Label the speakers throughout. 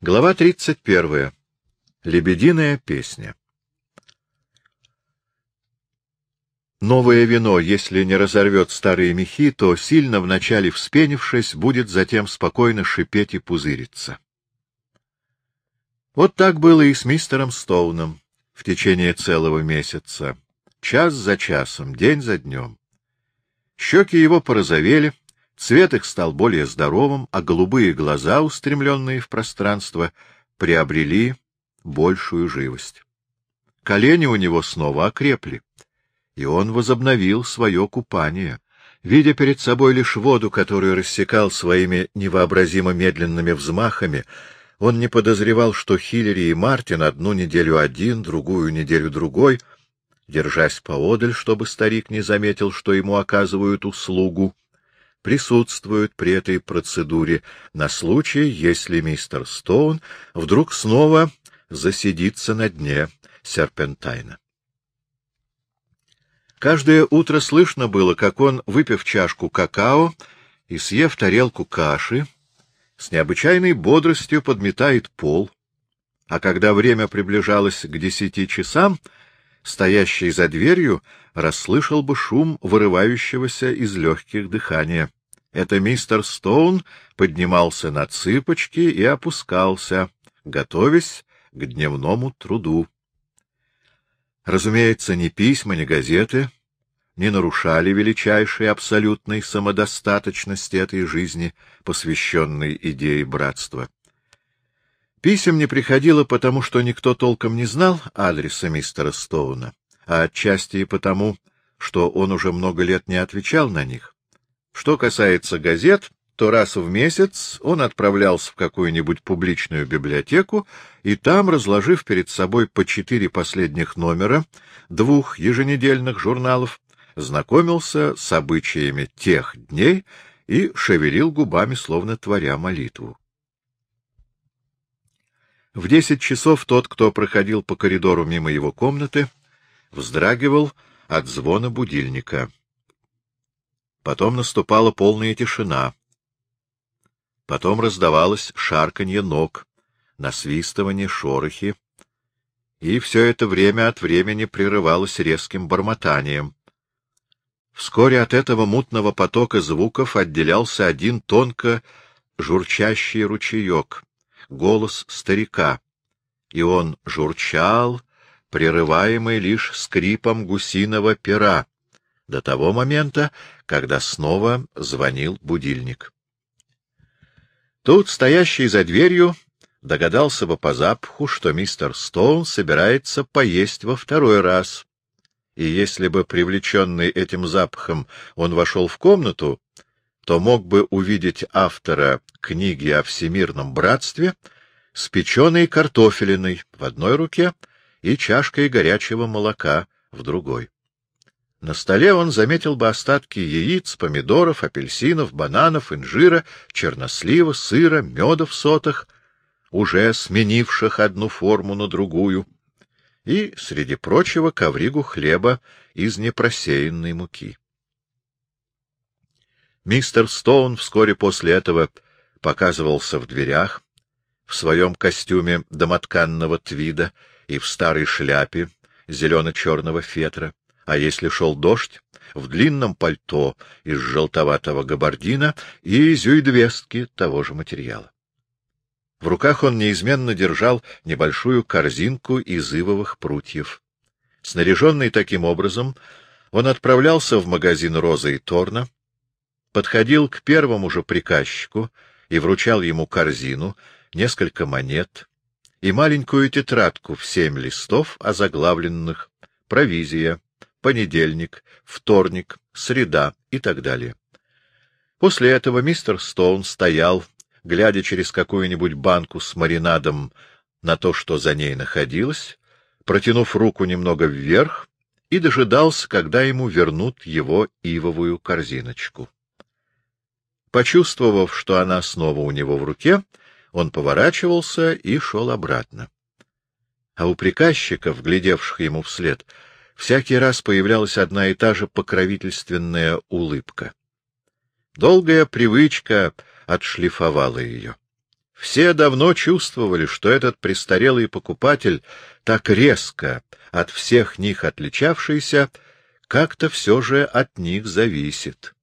Speaker 1: Глава 31. Лебединая песня. Новое вино, если не разорвет старые мехи, то, сильно вначале вспенившись, будет затем спокойно шипеть и пузыриться. Вот так было и с мистером Стоуном в течение целого месяца, час за часом, день за днем. Щеки его порозовели, Цвет их стал более здоровым, а голубые глаза, устремленные в пространство, приобрели большую живость. Колени у него снова окрепли, и он возобновил свое купание. Видя перед собой лишь воду, которую рассекал своими невообразимо медленными взмахами, он не подозревал, что Хиллери и Мартин одну неделю один, другую неделю другой, держась поодаль, чтобы старик не заметил, что ему оказывают услугу, присутствуют при этой процедуре на случай, если мистер Стоун вдруг снова засидится на дне серпентайна. Каждое утро слышно было, как он, выпив чашку какао и съев тарелку каши, с необычайной бодростью подметает пол, а когда время приближалось к десяти часам, стоящий за дверью расслышал бы шум вырывающегося из легких дыхания. Это мистер Стоун поднимался на цыпочки и опускался, готовясь к дневному труду. Разумеется, ни письма, ни газеты не нарушали величайшей абсолютной самодостаточности этой жизни, посвященной идее братства. Писем не приходило потому, что никто толком не знал адреса мистера Стоуна, а отчасти и потому, что он уже много лет не отвечал на них. Что касается газет, то раз в месяц он отправлялся в какую-нибудь публичную библиотеку и там, разложив перед собой по четыре последних номера двух еженедельных журналов, знакомился с обычаями тех дней и шевелил губами, словно творя молитву. В десять часов тот, кто проходил по коридору мимо его комнаты, вздрагивал от звона будильника. Потом наступала полная тишина. Потом раздавалось шарканье ног, насвистывание, шорохи, и все это время от времени прерывалось резким бормотанием. Вскоре от этого мутного потока звуков отделялся один тонко журчащий ручеек, голос старика, и он журчал, прерываемый лишь скрипом гусиного пера, до того момента, когда снова звонил будильник. Тут, стоящий за дверью, догадался бы по запаху, что мистер Стоун собирается поесть во второй раз. И если бы, привлеченный этим запахом, он вошел в комнату, то мог бы увидеть автора книги о всемирном братстве с печеной картофелиной в одной руке и чашкой горячего молока в другой. На столе он заметил бы остатки яиц, помидоров, апельсинов, бананов, инжира, чернослива, сыра, меда в сотах, уже сменивших одну форму на другую, и, среди прочего, ковригу хлеба из непросеянной муки. Мистер Стоун вскоре после этого показывался в дверях, в своем костюме домотканного твида и в старой шляпе зелено-черного фетра а если шел дождь, в длинном пальто из желтоватого габардина и зюйдвестки того же материала. В руках он неизменно держал небольшую корзинку из ивовых прутьев. Снаряженный таким образом, он отправлялся в магазин «Роза и Торна», подходил к первому же приказчику и вручал ему корзину, несколько монет и маленькую тетрадку в семь листов, озаглавленных «Провизия», понедельник, вторник, среда и так далее. После этого мистер Стоун стоял, глядя через какую-нибудь банку с маринадом на то, что за ней находилось, протянув руку немного вверх, и дожидался, когда ему вернут его ивовую корзиночку. Почувствовав, что она снова у него в руке, он поворачивался и шел обратно. А у приказчиков, глядевших ему вслед, всякий раз появлялась одна и та же покровительственная улыбка. Долгая привычка отшлифовала ее. Все давно чувствовали, что этот престарелый покупатель, так резко от всех них отличавшийся, как-то все же от них зависит.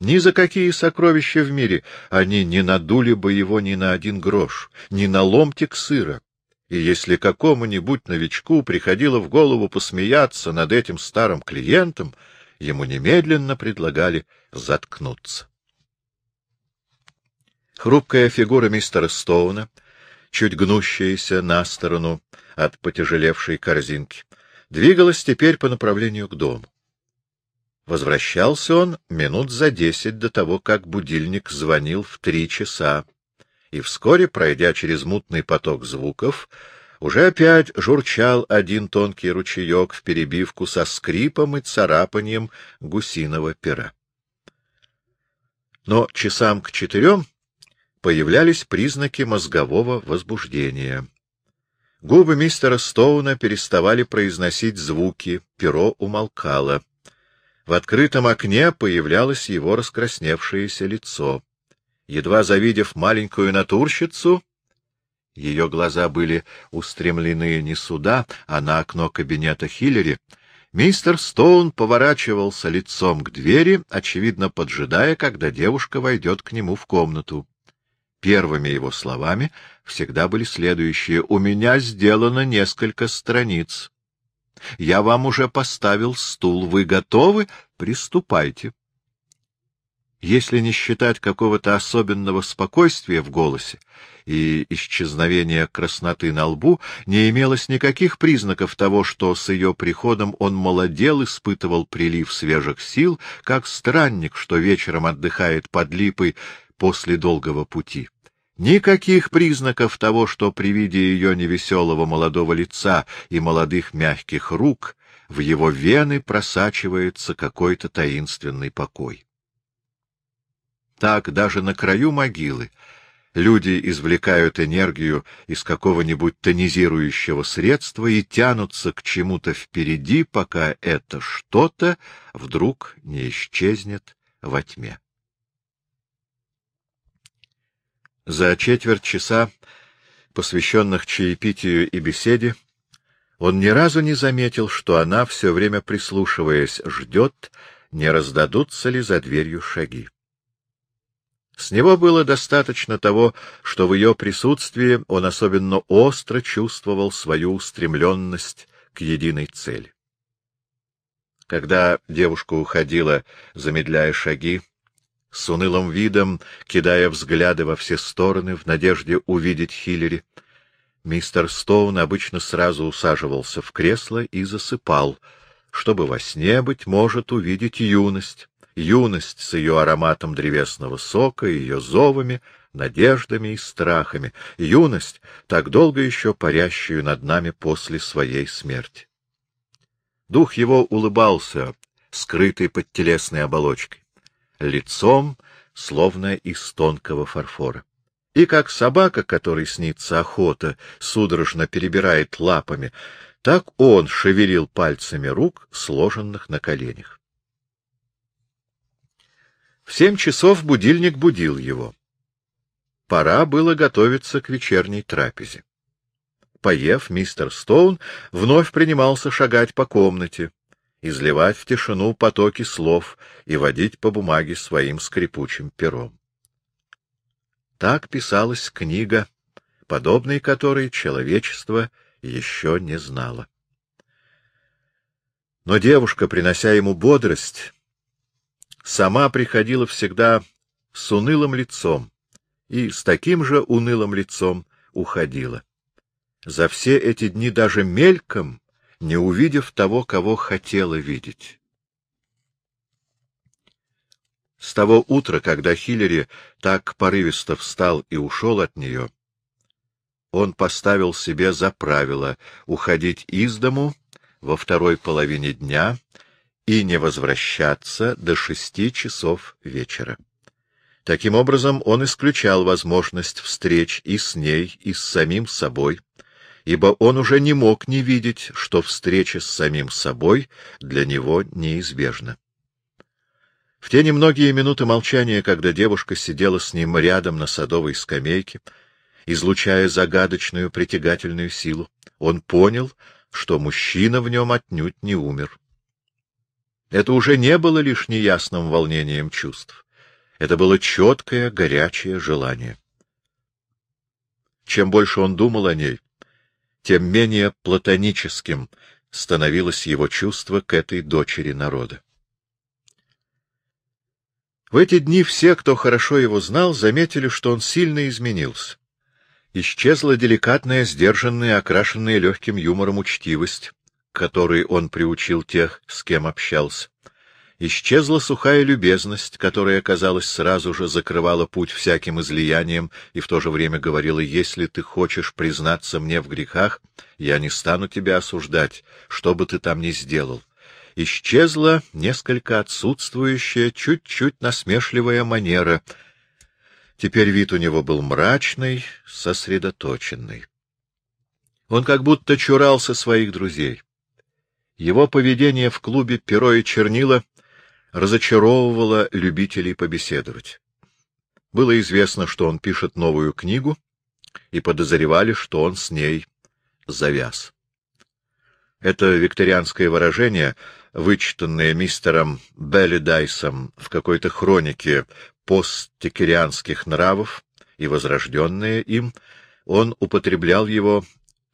Speaker 1: Ни за какие сокровища в мире они не надули бы его ни на один грош, ни на ломтик сыра. И если какому-нибудь новичку приходило в голову посмеяться над этим старым клиентом, ему немедленно предлагали заткнуться. Хрупкая фигура мистера Стоуна, чуть гнущаяся на сторону от потяжелевшей корзинки, двигалась теперь по направлению к дому. Возвращался он минут за десять до того, как будильник звонил в три часа, и вскоре, пройдя через мутный поток звуков, уже опять журчал один тонкий ручеек в перебивку со скрипом и царапанием гусиного пера. Но часам к четырем появлялись признаки мозгового возбуждения. Губы мистера Стоуна переставали произносить звуки, перо умолкало. В открытом окне появлялось его раскрасневшееся лицо. Едва завидев маленькую натурщицу, ее глаза были устремлены не сюда, а на окно кабинета Хиллери, мистер Стоун поворачивался лицом к двери, очевидно поджидая, когда девушка войдет к нему в комнату. Первыми его словами всегда были следующие. «У меня сделано несколько страниц. Я вам уже поставил стул. Вы готовы? Приступайте». Если не считать какого-то особенного спокойствия в голосе и исчезновения красноты на лбу, не имелось никаких признаков того, что с ее приходом он молодел, испытывал прилив свежих сил, как странник, что вечером отдыхает под липой после долгого пути. Никаких признаков того, что при виде ее невеселого молодого лица и молодых мягких рук в его вены просачивается какой-то таинственный покой. Так даже на краю могилы люди извлекают энергию из какого-нибудь тонизирующего средства и тянутся к чему-то впереди, пока это что-то вдруг не исчезнет во тьме. За четверть часа, посвященных чаепитию и беседе, он ни разу не заметил, что она, все время прислушиваясь, ждет, не раздадутся ли за дверью шаги. С него было достаточно того, что в ее присутствии он особенно остро чувствовал свою устремленность к единой цели. Когда девушка уходила, замедляя шаги, с унылым видом, кидая взгляды во все стороны в надежде увидеть Хиллери, мистер Стоун обычно сразу усаживался в кресло и засыпал, чтобы во сне, быть может, увидеть юность, юность с ее ароматом древесного сока, ее зовами, надеждами и страхами, юность, так долго еще парящую над нами после своей смерти. Дух его улыбался, скрытый под телесной оболочкой лицом, словно из тонкого фарфора. И как собака, которой снится охота, судорожно перебирает лапами, так он шевелил пальцами рук, сложенных на коленях. В семь часов будильник будил его. Пора было готовиться к вечерней трапезе. Поев, мистер Стоун вновь принимался шагать по комнате, изливать в тишину потоки слов и водить по бумаге своим скрипучим пером. Так писалась книга, подобной которой человечество еще не знало. Но девушка, принося ему бодрость, сама приходила всегда с унылым лицом и с таким же унылым лицом уходила. За все эти дни даже мельком не увидев того, кого хотела видеть. С того утра, когда Хиллери так порывисто встал и ушел от нее, он поставил себе за правило уходить из дому во второй половине дня и не возвращаться до шести часов вечера. Таким образом, он исключал возможность встреч и с ней, и с самим собой, ибо он уже не мог не видеть, что встреча с самим собой для него неизбежна. В те немногие минуты молчания, когда девушка сидела с ним рядом на садовой скамейке, излучая загадочную притягательную силу. Он понял, что мужчина в нем отнюдь не умер. Это уже не было лишь неясным волнением чувств. Это было четкое, горячее желание. Чем больше он думал о ней, тем менее платоническим становилось его чувство к этой дочери народа. В эти дни все, кто хорошо его знал, заметили, что он сильно изменился. Исчезла деликатная, сдержанная, окрашенная легким юмором учтивость, которой он приучил тех, с кем общался. Исчезла сухая любезность, которая, казалось, сразу же закрывала путь всяким излиянием и в то же время говорила, «Если ты хочешь признаться мне в грехах, я не стану тебя осуждать, что бы ты там ни сделал». Исчезла несколько отсутствующая, чуть-чуть насмешливая манера. Теперь вид у него был мрачный, сосредоточенный. Он как будто чурался своих друзей. Его поведение в клубе «Перо и чернила» разочаровывало любителей побеседовать. Было известно, что он пишет новую книгу, и подозревали, что он с ней завяз. Это викторианское выражение, вычитанное мистером Белли Дайсом в какой-то хронике посттекерианских нравов и возрожденное им, он употреблял его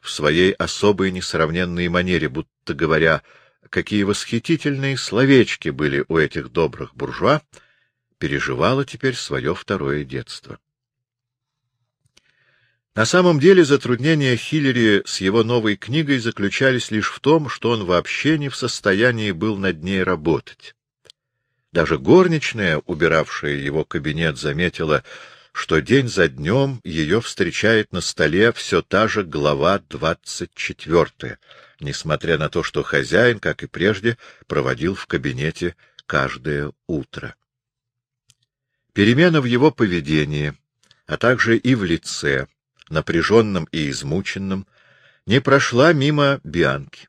Speaker 1: в своей особой несравненной манере, будто говоря — какие восхитительные словечки были у этих добрых буржуа, переживала теперь свое второе детство. На самом деле затруднения Хиллери с его новой книгой заключались лишь в том, что он вообще не в состоянии был над ней работать. Даже горничная, убиравшая его кабинет, заметила, что день за днем ее встречает на столе все та же глава двадцать четвертая — несмотря на то, что хозяин, как и прежде, проводил в кабинете каждое утро. Перемена в его поведении, а также и в лице, напряженном и измученном, не прошла мимо Бианки.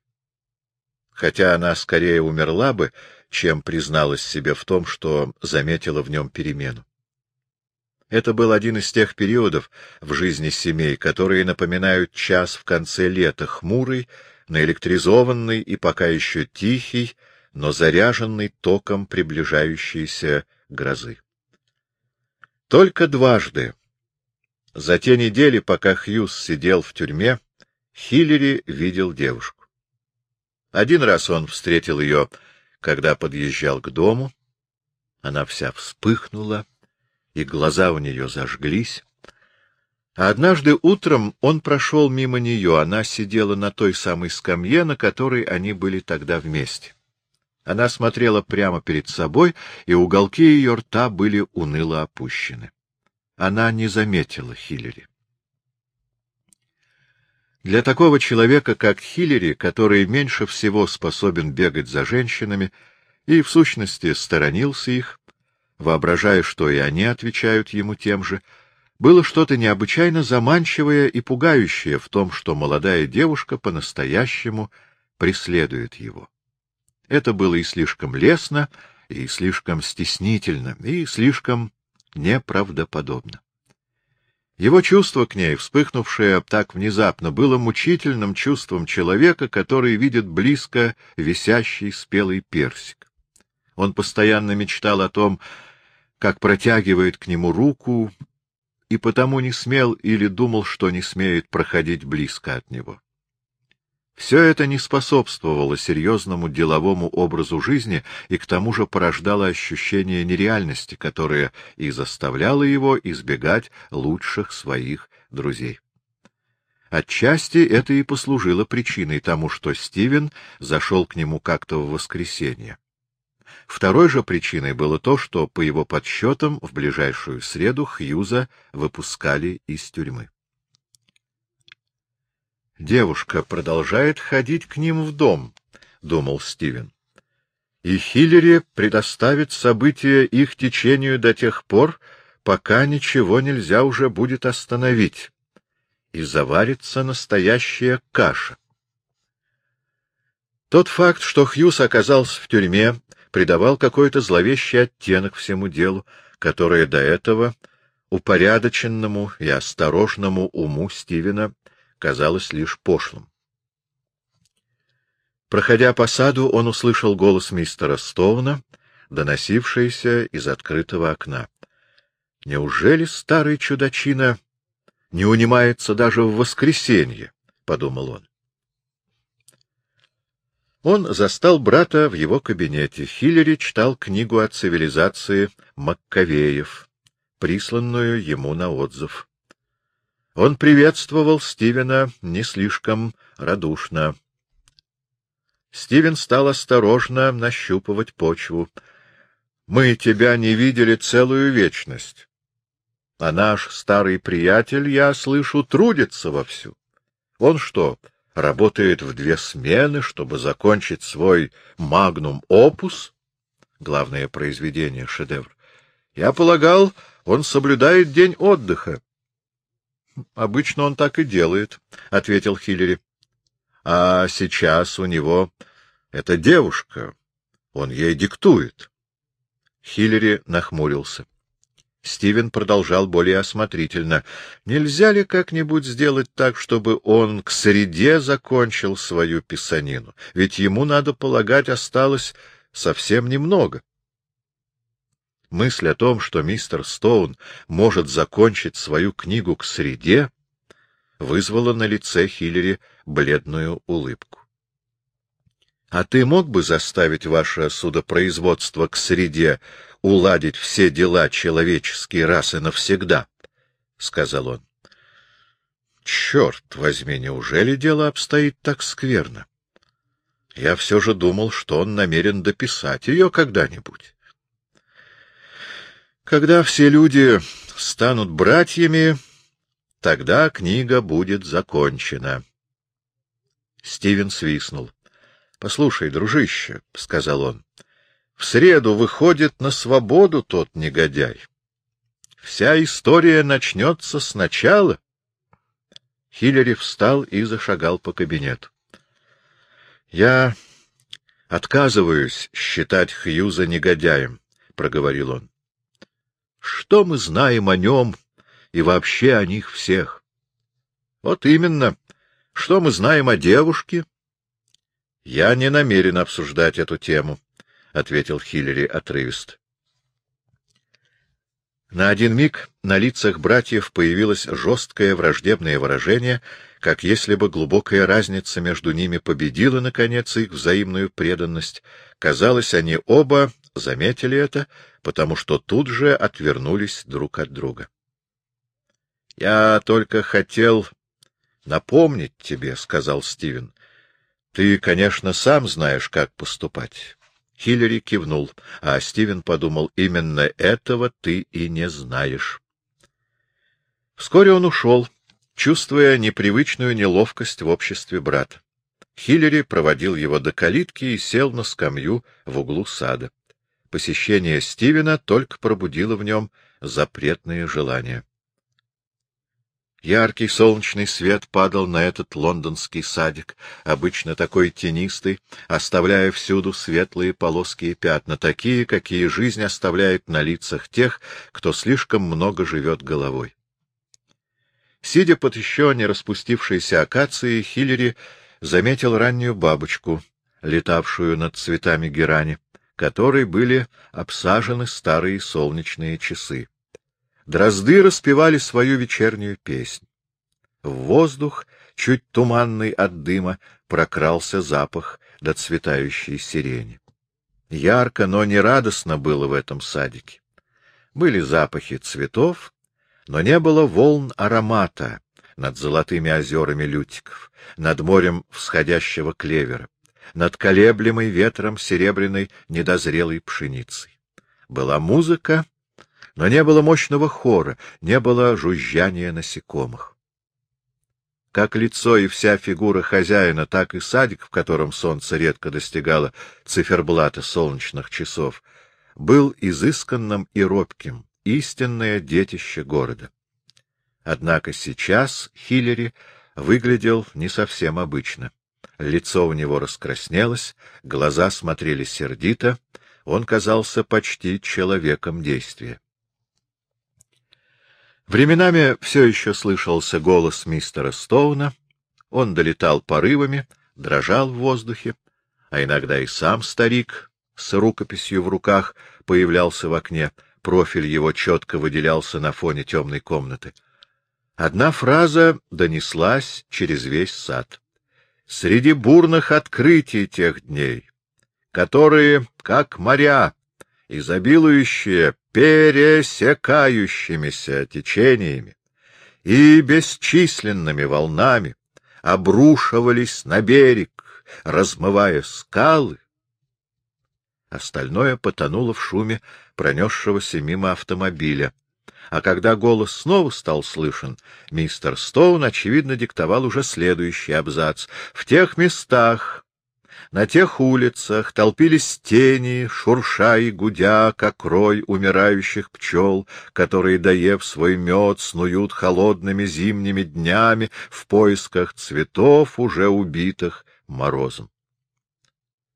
Speaker 1: Хотя она скорее умерла бы, чем призналась себе в том, что заметила в нем перемену. Это был один из тех периодов в жизни семей, которые напоминают час в конце лета, хмурый, наэлектризованный и пока еще тихий, но заряженный током приближающейся грозы. Только дважды, за те недели, пока Хьюз сидел в тюрьме, Хиллери видел девушку. Один раз он встретил ее, когда подъезжал к дому. Она вся вспыхнула, и глаза у нее зажглись. А однажды утром он прошел мимо нее, она сидела на той самой скамье, на которой они были тогда вместе. Она смотрела прямо перед собой, и уголки ее рта были уныло опущены. Она не заметила Хиллери. Для такого человека, как Хиллери, который меньше всего способен бегать за женщинами и, в сущности, сторонился их, воображая, что и они отвечают ему тем же, — было что-то необычайно заманчивое и пугающее в том, что молодая девушка по-настоящему преследует его. Это было и слишком лестно, и слишком стеснительно, и слишком неправдоподобно. Его чувство к ней, вспыхнувшее так внезапно, было мучительным чувством человека, который видит близко висящий спелый персик. Он постоянно мечтал о том, как протягивает к нему руку и потому не смел или думал, что не смеет проходить близко от него. Все это не способствовало серьезному деловому образу жизни и к тому же порождало ощущение нереальности, которое и заставляло его избегать лучших своих друзей. Отчасти это и послужило причиной тому, что Стивен зашел к нему как-то в воскресенье. Второй же причиной было то, что, по его подсчетам, в ближайшую среду Хьюза выпускали из тюрьмы. «Девушка продолжает ходить к ним в дом», — думал Стивен. «И Хиллери предоставит события их течению до тех пор, пока ничего нельзя уже будет остановить, и заварится настоящая каша». Тот факт, что Хьюз оказался в тюрьме, придавал какой-то зловещий оттенок всему делу, которое до этого упорядоченному и осторожному уму Стивена казалось лишь пошлым. Проходя по саду, он услышал голос мистера Стоуна, доносившийся из открытого окна. Неужели старый чудачина не унимается даже в воскресенье? — подумал он. Он застал брата в его кабинете. Хиллери читал книгу о цивилизации Маккавеев, присланную ему на отзыв. Он приветствовал Стивена не слишком радушно. Стивен стал осторожно нащупывать почву. — Мы тебя не видели целую вечность. А наш старый приятель, я слышу, трудится вовсю. Он что, работает в две смены, чтобы закончить свой магнум-опус? Главное произведение, шедевр. Я полагал, он соблюдает день отдыха. — Обычно он так и делает, — ответил Хиллери. — А сейчас у него эта девушка. Он ей диктует. Хиллери нахмурился. Стивен продолжал более осмотрительно. Нельзя ли как-нибудь сделать так, чтобы он к среде закончил свою писанину? Ведь ему, надо полагать, осталось совсем немного. Мысль о том, что мистер Стоун может закончить свою книгу к среде, вызвала на лице Хиллери бледную улыбку. — А ты мог бы заставить ваше судопроизводство к среде уладить все дела человеческие раз и навсегда? — сказал он. — Черт возьми, неужели дело обстоит так скверно? Я все же думал, что он намерен дописать ее когда-нибудь. Когда все люди станут братьями, тогда книга будет закончена. Стивен свистнул. — Послушай, дружище, — сказал он, — в среду выходит на свободу тот негодяй. Вся история начнется сначала. Хиллери встал и зашагал по кабинету. — Я отказываюсь считать Хьюза негодяем, — проговорил он. — Что мы знаем о нем и вообще о них всех? — Вот именно. Что мы знаем о девушке? — я не намерен обсуждать эту тему, — ответил Хиллери отрывист. На один миг на лицах братьев появилось жесткое враждебное выражение, как если бы глубокая разница между ними победила, наконец, их взаимную преданность. Казалось, они оба заметили это, потому что тут же отвернулись друг от друга. — Я только хотел напомнить тебе, — сказал Стивен, ты, конечно, сам знаешь, как поступать. Хиллери кивнул, а Стивен подумал, именно этого ты и не знаешь. Вскоре он ушел, чувствуя непривычную неловкость в обществе брата. Хиллери проводил его до калитки и сел на скамью в углу сада. Посещение Стивена только пробудило в нем запретные желания. Яркий солнечный свет падал на этот лондонский садик, обычно такой тенистый, оставляя всюду светлые полоски и пятна, такие, какие жизнь оставляет на лицах тех, кто слишком много живет головой. Сидя под еще не распустившейся акацией, Хиллери заметил раннюю бабочку, летавшую над цветами герани, которой были обсажены старые солнечные часы. Дрозды распевали свою вечернюю песнь. В воздух, чуть туманный от дыма, прокрался запах доцветающей сирени. Ярко, но не радостно было в этом садике. Были запахи цветов, но не было волн аромата над золотыми озерами лютиков, над морем всходящего клевера, над колеблемой ветром серебряной недозрелой пшеницей. Была музыка, но не было мощного хора, не было жужжания насекомых. Как лицо и вся фигура хозяина, так и садик, в котором солнце редко достигало циферблата солнечных часов, был изысканным и робким, истинное детище города. Однако сейчас Хиллери выглядел не совсем обычно. Лицо у него раскраснелось, глаза смотрели сердито, он казался почти человеком действия. Временами все еще слышался голос мистера Стоуна. Он долетал порывами, дрожал в воздухе, а иногда и сам старик с рукописью в руках появлялся в окне, профиль его четко выделялся на фоне темной комнаты. Одна фраза донеслась через весь сад. Среди бурных открытий тех дней, которые, как моря, изобилующие пересекающимися течениями и бесчисленными волнами, обрушивались на берег, размывая скалы. Остальное потонуло в шуме пронесшегося мимо автомобиля. А когда голос снова стал слышен, мистер Стоун, очевидно, диктовал уже следующий абзац. В тех местах, на тех улицах толпились тени, шурша и гудя, как рой умирающих пчел, которые, доев свой мед, снуют холодными зимними днями в поисках цветов, уже убитых морозом.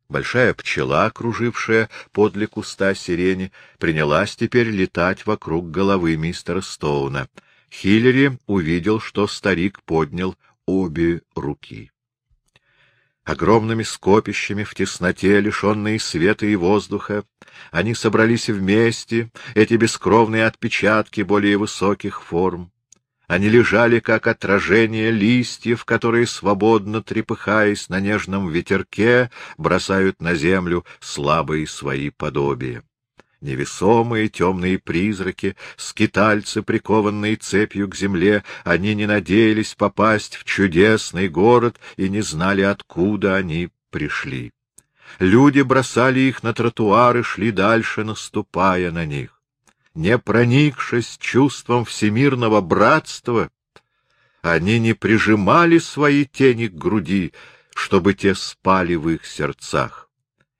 Speaker 1: Большая пчела, кружившая подле куста сирени, принялась теперь летать вокруг головы мистера Стоуна. Хиллери увидел, что старик поднял обе руки. Огромными скопищами в тесноте, лишенные света и воздуха, они собрались вместе, эти бескровные отпечатки более высоких форм. Они лежали, как отражение листьев, которые, свободно трепыхаясь на нежном ветерке, бросают на землю слабые свои подобия невесомые темные призраки, скитальцы, прикованные цепью к земле, они не надеялись попасть в чудесный город и не знали, откуда они пришли. Люди бросали их на тротуары, шли дальше, наступая на них. Не проникшись чувством всемирного братства, они не прижимали свои тени к груди, чтобы те спали в их сердцах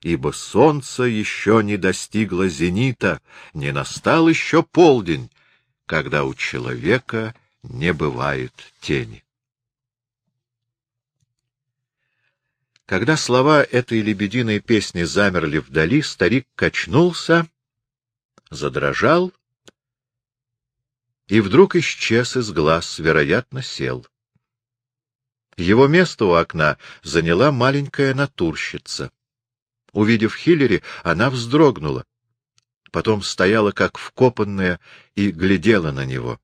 Speaker 1: ибо солнце еще не достигло зенита, не настал еще полдень, когда у человека не бывает тени. Когда слова этой лебединой песни замерли вдали, старик качнулся, задрожал и вдруг исчез из глаз, вероятно, сел. Его место у окна заняла маленькая натурщица. Увидев Хиллери, она вздрогнула. Потом стояла, как вкопанная, и глядела на него.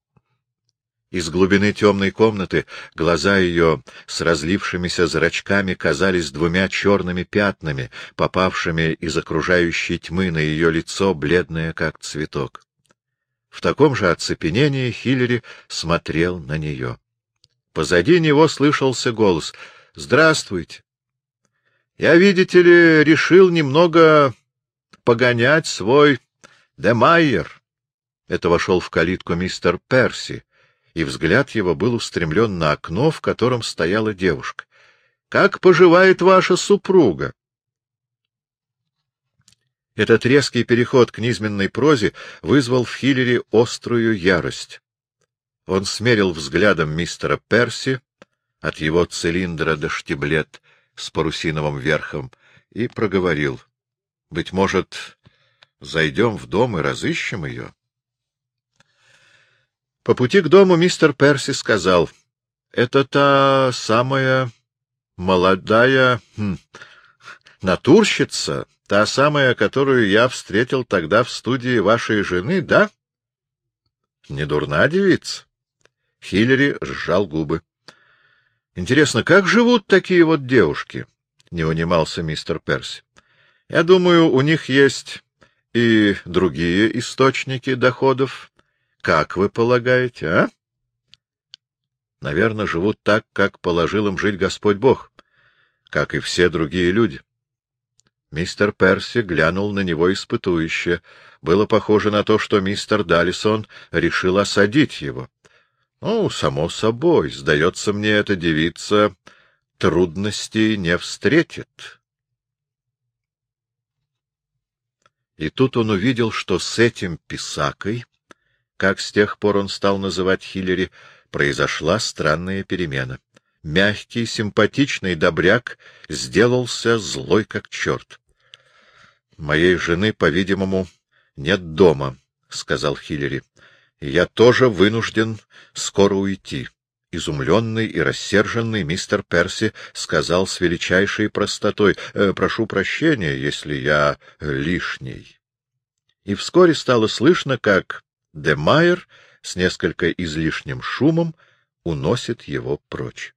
Speaker 1: Из глубины темной комнаты глаза ее с разлившимися зрачками казались двумя черными пятнами, попавшими из окружающей тьмы на ее лицо, бледное, как цветок. В таком же оцепенении Хиллери смотрел на нее. Позади него слышался голос «Здравствуйте! Я, видите ли, решил немного погонять свой Демайер. Это вошел в калитку мистер Перси, и взгляд его был устремлен на окно, в котором стояла девушка. — Как поживает ваша супруга? Этот резкий переход к низменной прозе вызвал в Хиллере острую ярость. Он смерил взглядом мистера Перси от его цилиндра до штиблет с парусиновым верхом и проговорил. — Быть может, зайдем в дом и разыщем ее? По пути к дому мистер Перси сказал. — Это та самая молодая хм, натурщица, та самая, которую я встретил тогда в студии вашей жены, да? — Не дурна девица. Хиллери сжал губы. Интересно, как живут такие вот девушки? — не унимался мистер Перси. — Я думаю, у них есть и другие источники доходов. Как вы полагаете, а? — Наверное, живут так, как положил им жить Господь Бог, как и все другие люди. Мистер Перси глянул на него испытующе. Было похоже на то, что мистер Даллисон решил осадить его. Ну, само собой, сдается мне, эта девица трудностей не встретит. И тут он увидел, что с этим писакой, как с тех пор он стал называть Хиллери, произошла странная перемена. Мягкий, симпатичный добряк сделался злой как черт. — Моей жены, по-видимому, нет дома, — сказал Хиллери. Я тоже вынужден скоро уйти. Изумленный и рассерженный мистер Перси сказал с величайшей простотой, «Э, «Прошу прощения, если я лишний». И вскоре стало слышно, как Демайер с несколько излишним шумом уносит его прочь.